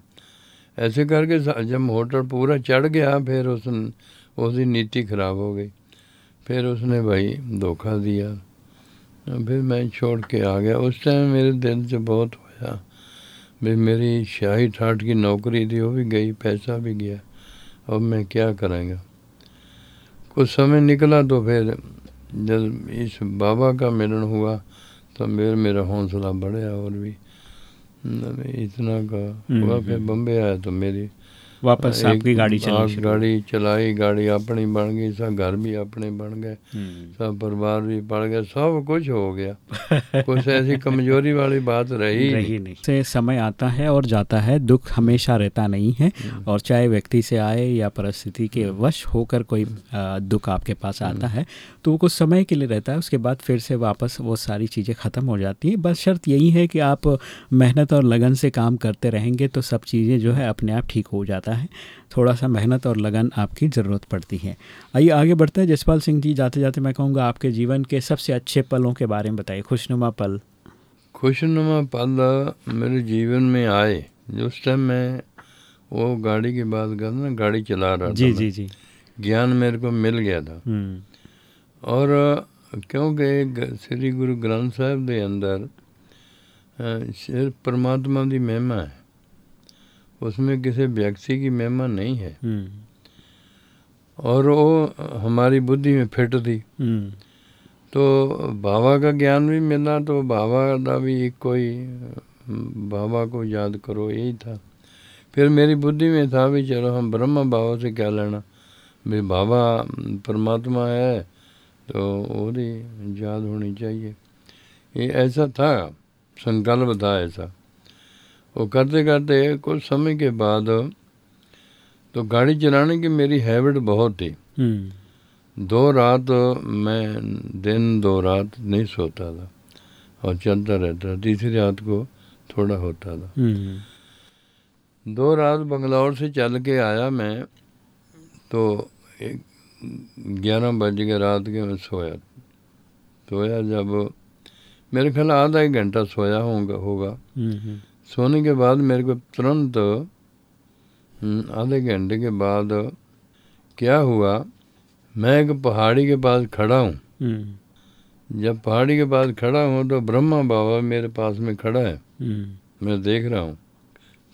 ऐसे करके सा- जब होटल पूरा चढ़ गया फिर उस उसकी नीति खराब हो गई फिर उसने भाई धोखा दिया फिर मैं छोड़ के आ गया उस टाइम भाई मेरी शाही ठाठ की नौकरी थी वो भी गई पैसा भी गया। अब मैं क्या करेंगे कुछ समय निकला तो फिर जब इस बाबा का मिलन हुआ तो मेरे मेरा हौसला बढ़ा और भी। इतना का हुआ फिर बम्बे आया तो मेरी वापस आपकी गाड़ी चलनी गाड़ी चलाई गाड़ी अपनी बन गई सब घर भी अपने बन गए हम्म, सब परिवार भी बढ़ गया सब कुछ हो गया कुछ ऐसी कमज़ोरी वाली बात रही नहीं। रही नहीं से समय आता है और जाता है दुख हमेशा रहता नहीं है हम्म। और चाहे व्यक्ति से आए या परिस्थिति के वश होकर कोई दुख आपके पास हम्म। आता है तो वो कुछ समय के लिए रहता है उसके बाद फिर से वापस वो सारी चीज़ें ख़त्म हो जाती हैं बस शर्त यही है कि आप मेहनत और लगन से काम करते रहेंगे तो सब चीज़ें जो है अपने आप ठीक हो जाता है थोड़ा सा मेहनत और लगन आपकी ज़रूरत पड़ती है आइए आगे बढ़ते हैं जसपाल सिंह जी जाते जाते मैं कहूँगा आपके जीवन के सबसे अच्छे पलों के बारे में बताइए खुशनुमा पल खुशनुमा पल मेरे जीवन में आए उस टाइम मैं वो गाड़ी की बात कर ना गाड़ी चला रहा जी था जी मैं। जी ज्ञान मेरे को मिल गया था हम्म और क्योंकि ग- श्री गुरु ग्रंथ साहब ਦੇ ਅੰਦਰ अ, सिर्फ परमात्मा की महिमा है उसमें किसी व्यक्ति की महिमा नहीं है। हम्म। और वो हमारी बुद्धि में फिट थी। हम्म। तो बाबा का ज्ञान भी मिला तो बाबा का भी कोई बाबा को याद करो यही था। फिर मेरी बुद्धि में था भी चलो हम ब्रह्मा बाबा से क्या लेना भाई बाबा परमात्मा है तो वो याद होनी चाहिए। ये ऐसा था संकल्प था ऐसा। वो करते करते कुछ समय के बाद तो गाड़ी चलाने की मेरी हैबिट बहुत थी। हम्म। दो रात मैं दिन दो रात नहीं सोता था और चलता रहता तीसरी रात को थोड़ा होता था। हम्म। दो रात बंगलौर से चल के आया मैं तो एक ग्यारह बज के रात के मैं सोया। सोया जब मेरे ख्याल आधा एक घंटा सोया होगा होगा। हम्म। सोने के बाद मेरे को तुरंत हम्म, आधे घंटे के बाद क्या हुआ? मैं एक पहाड़ी के पास खड़ा हूँ। हम्म। जब पहाड़ी के पास खड़ा हूँ तो ब्रह्मा बाबा मेरे पास में खड़ा है। हम्म। मैं देख रहा हूँ।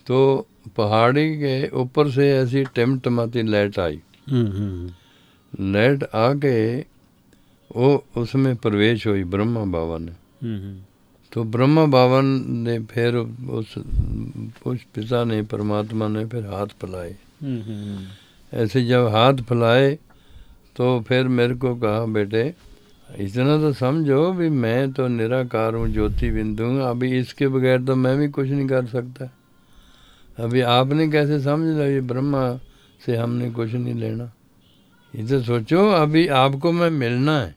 तो पहाड़ी के ऊपर से ऐसी टिमटमाती लाइट आई। लाइट आके वो उसमें प्रवेश हुई ब्रह्मा बाबा ने। तो ब्रह्मा बावन ने फिर उस उस पिता ने परमात्मा ने फिर हाथ फैलाए। ऐसे जब हाथ फैलाए तो फिर मेरे को कहा बेटे इतना तो समझो भी मैं तो निराकार हूँ ज्योति बिंदु हूँ अभी इसके बगैर तो मैं भी कुछ नहीं कर सकता। अभी आपने कैसे समझ लिया ये ब्रह्मा से हमने कुछ नहीं लेना? ये तो सोचो अभी आपको मैं मिलना है।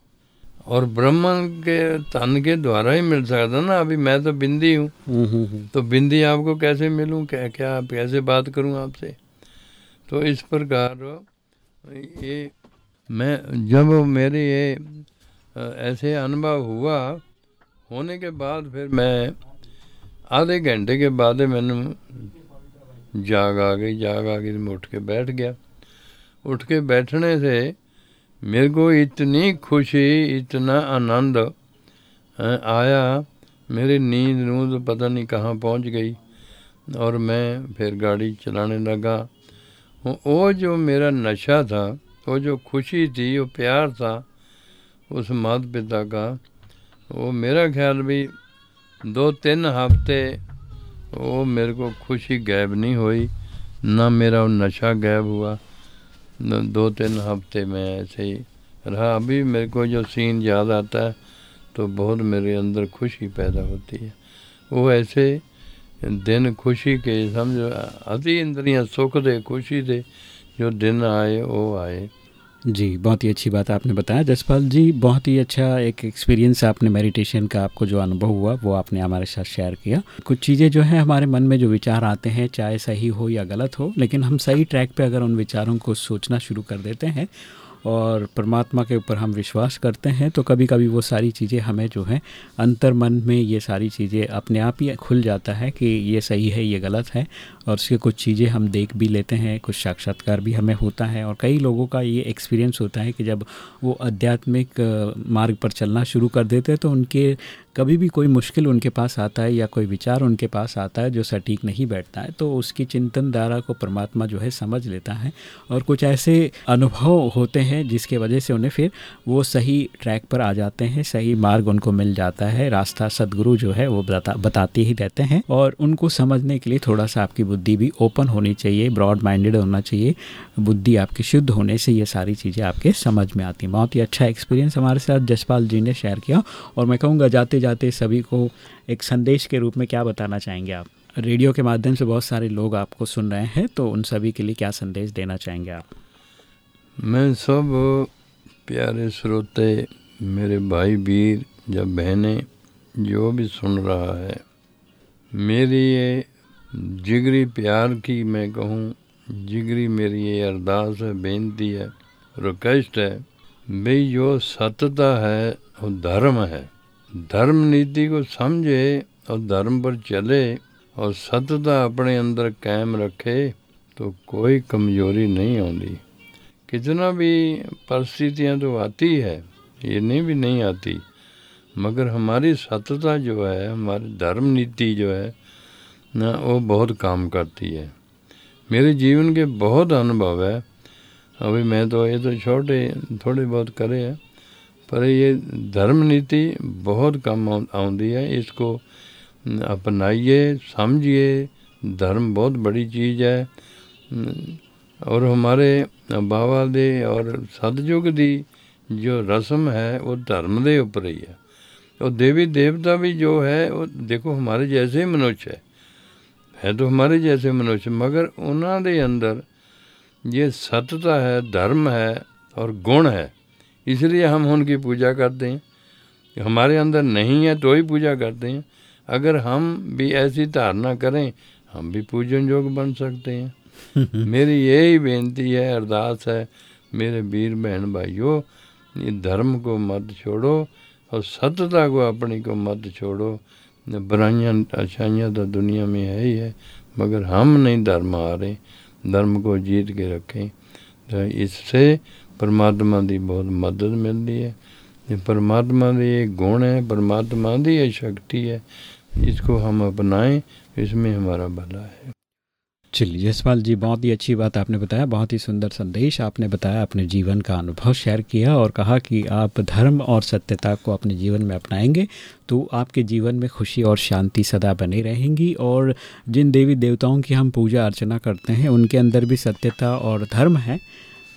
और ब्रह्म के तन के द्वारा ही मिल सकता ना। अभी मैं तो बिंदी हूँ। हम्म, हम्म, हम्म। तो बिंदी आपको कैसे मिलूँ? क्या क्या कैसे बात करूँ आपसे? तो इस प्रकार ये मैं जब मेरे ये ऐसे अनुभव हुआ होने के बाद फिर मैं आधे घंटे के बाद मैंने जाग आ गई जाग आ गई मैं उठ के बैठ गया। उठ के बैठने से मेरे को इतनी खुशी, इतना आनंद आया। मेरी नींद नूंद पता नहीं कहाँ पहुँच गई और मैं फिर गाड़ी चलाने लगा। वो जो मेरा नशा था, वो जो खुशी थी, वो प्यार था, उस माता पिता का, वो मेरा ख्याल भी दो तीन हफ़्ते वो मेरे को खुशी गायब नहीं हुई, ना मेरा वो नशा गायब हुआ। दो तीन हफ़्ते में ऐसे ही रहा। अभी मेरे को जो सीन याद आता है तो बहुत मेरे अंदर खुशी पैदा होती है। वो ऐसे दिन खुशी के, समझो अति इंद्रियाँ सुख दे, खुशी दे, जो दिन आए, वो आए। जी, बहुत ही अच्छी बात आपने बताया। जसपाल जी, बहुत ही अच्छा एक एक्सपीरियंस आपने मेडिटेशन का आपको जो अनुभव हुआ, वो आपने हमारे साथ शेयर किया। कुछ चीज़ें जो है हमारे मन में जो विचार आते हैं, चाहे सही हो या गलत हो, लेकिन हम सही ट्रैक पे अगर उन विचारों को सोचना शुरू कर देते हैं और परमात्मा के ऊपर हम विश्वास करते हैं तो कभी कभी वो सारी चीज़ें हमें जो है अंतर मन में ये सारी चीज़ें अपने आप ही खुल जाता है कि ये सही है, ये गलत है, और उसके कुछ चीज़ें हम देख भी लेते हैं, कुछ साक्षात्कार भी हमें होता है, और कई लोगों का ये एक्सपीरियंस होता है कि जब वो आध्यात्मिक मार्ग पर चलना शुरू कर देते हैं तो उनके कभी भी कोई मुश्किल उनके पास आता है या कोई विचार उनके पास आता है जो सटीक नहीं बैठता है तो उसकी चिंतन धारा को परमात्मा जो है समझ लेता है और कुछ ऐसे अनुभव होते हैं जिसके वजह से उन्हें फिर वो सही ट्रैक पर आ जाते हैं, सही मार्ग उनको मिल जाता है, रास्ता सदगुरु जो है वो बता, बताते ही रहते हैं और उनको समझने के लिए थोड़ा सा आपकी बुद्धि भी ओपन होनी चाहिए ब्रॉड माइंडेड होना चाहिए, बुद्धि आपकी शुद्ध होने से ये सारी चीज़ें आपके समझ में आती हैं। बहुत ही अच्छा एक्सपीरियंस हमारे साथ जसपाल जी ने शेयर किया और मैं कहूँगा जाते जाते सभी को एक संदेश के रूप में क्या बताना चाहेंगे आप? रेडियो के माध्यम से बहुत सारे लोग आपको सुन रहे हैं तो उन सभी के लिए क्या संदेश देना चाहेंगे आप? मैं सब प्यारे श्रोते, मेरे भाई वीर, या बहनें, जो भी सुन रहा है, मेरी ये जिगरी प्यार की मैं कहूँ, जिगरी मेरी ये अरदास है, बेनती है रिक्वेस्ट है, भाई, जो सत्यता है, वो धर्म है। धर्म नीति को समझे और धर्म पर चले और सत्यता अपने अंदर कायम रखे तो कोई कमज़ोरी नहीं आती कितना भी परिस्थितियाँ तो आती है ये नहीं भी नहीं आती मगर हमारी सत्यता जो है हमारी धर्म नीति जो है ना वो बहुत काम करती है मेरे जीवन के बहुत अनुभव है अभी मैं तो ये तो छोटे थोड़े बहुत करे हैं पर ये धर्म नीति बहुत कम आती है इसको अपनाइए समझिए धर्म बहुत बड़ी चीज़ है और हमारे बाबा दे और सतयुग दी जो रस्म है वो धर्म ਦੇ ਉੱਪਰ ਹੀ ਹੈ और देवी देवता भी जो है वो देखो हमारे जैसे ही मनुष्य है है तो हमारे जैसे मनुष्य मगर ਉਹਨਾਂ ਦੇ अंदर ये सत्यता है धर्म है और गुण है इसलिए हम उनकी पूजा करते हैं। हमारे अंदर नहीं है तो ही पूजा करते हैं। अगर हम भी ऐसी धारणा करें हम भी पूजन योग बन सकते हैं। मेरी यही बेनती है अरदास है मेरे वीर बहन भाइयों ये धर्म को मत छोड़ो और सत्यता को अपनी को मत छोड़ो। बुराइयाँ अच्छाइयाँ तो दुनिया में है ही है मगर हम नहीं धर्म आ रहे धर्म को जीत के रखें। तो इससे परमात्मा की बहुत मदद मिलती है। ये परमात्मा की ये गुण है, परमात्मा की ये शक्ति है। इसको हम अपनाएँ, इसमें हमारा भला है। चलिए जसपाल जी, बहुत ही अच्छी बात आपने बताया, बहुत ही सुंदर संदेश आपने बताया, अपने जीवन का अनुभव शेयर किया और कहा कि आप धर्म और सत्यता को अपने जीवन में अपनाएँगे तो आपके जीवन में खुशी और शांति सदा बनी रहेंगी और जिन देवी देवताओं की हम पूजा अर्चना करते हैं, उनके अंदर भी सत्यता और धर्म है।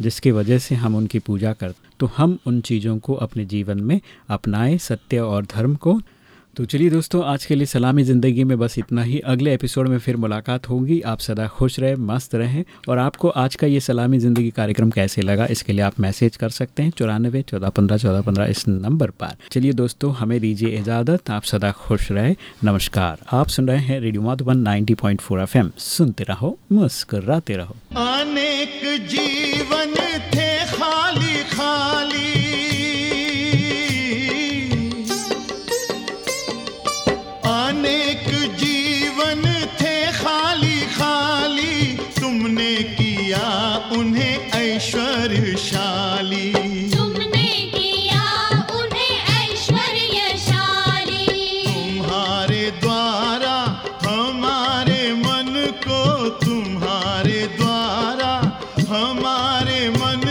जिसकी वजह से हम उनकी पूजा करते तो हम उन चीज़ों को अपने जीवन में अपनाएँ, सत्य और धर्म को तो चलिए दोस्तों, आज के लिए सलामी ज़िंदगी में बस इतना ही। अगले एपिसोड में फिर मुलाकात होगी। आप सदा खुश रहें, मस्त रहें और आपको आज का ये सलामी ज़िंदगी कार्यक्रम कैसे लगा, इसके लिए आप मैसेज कर सकते हैं चौरानबे चौदह पंद्रह चौदह पंद्रह इस नंबर पर। चलिए दोस्तों, हमें दीजिए इजाज़त। आप सदा खुश रहे। नमस्कार। आप सुन रहे हैं रेडियो माधुबन 90.4 एफएम सुनते रहो, मुस्कराते रहो। अनेक जीवन थे तुमने किया उन्हें ऐश्वर्यशाली। तुमने किया उन्हें ऐश्वर्यशाली। तुम्हारे द्वारा हमारे मन को तुम्हारे द्वारा हमारे मन